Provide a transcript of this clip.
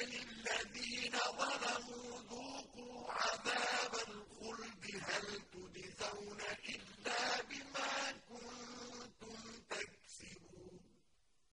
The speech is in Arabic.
الذي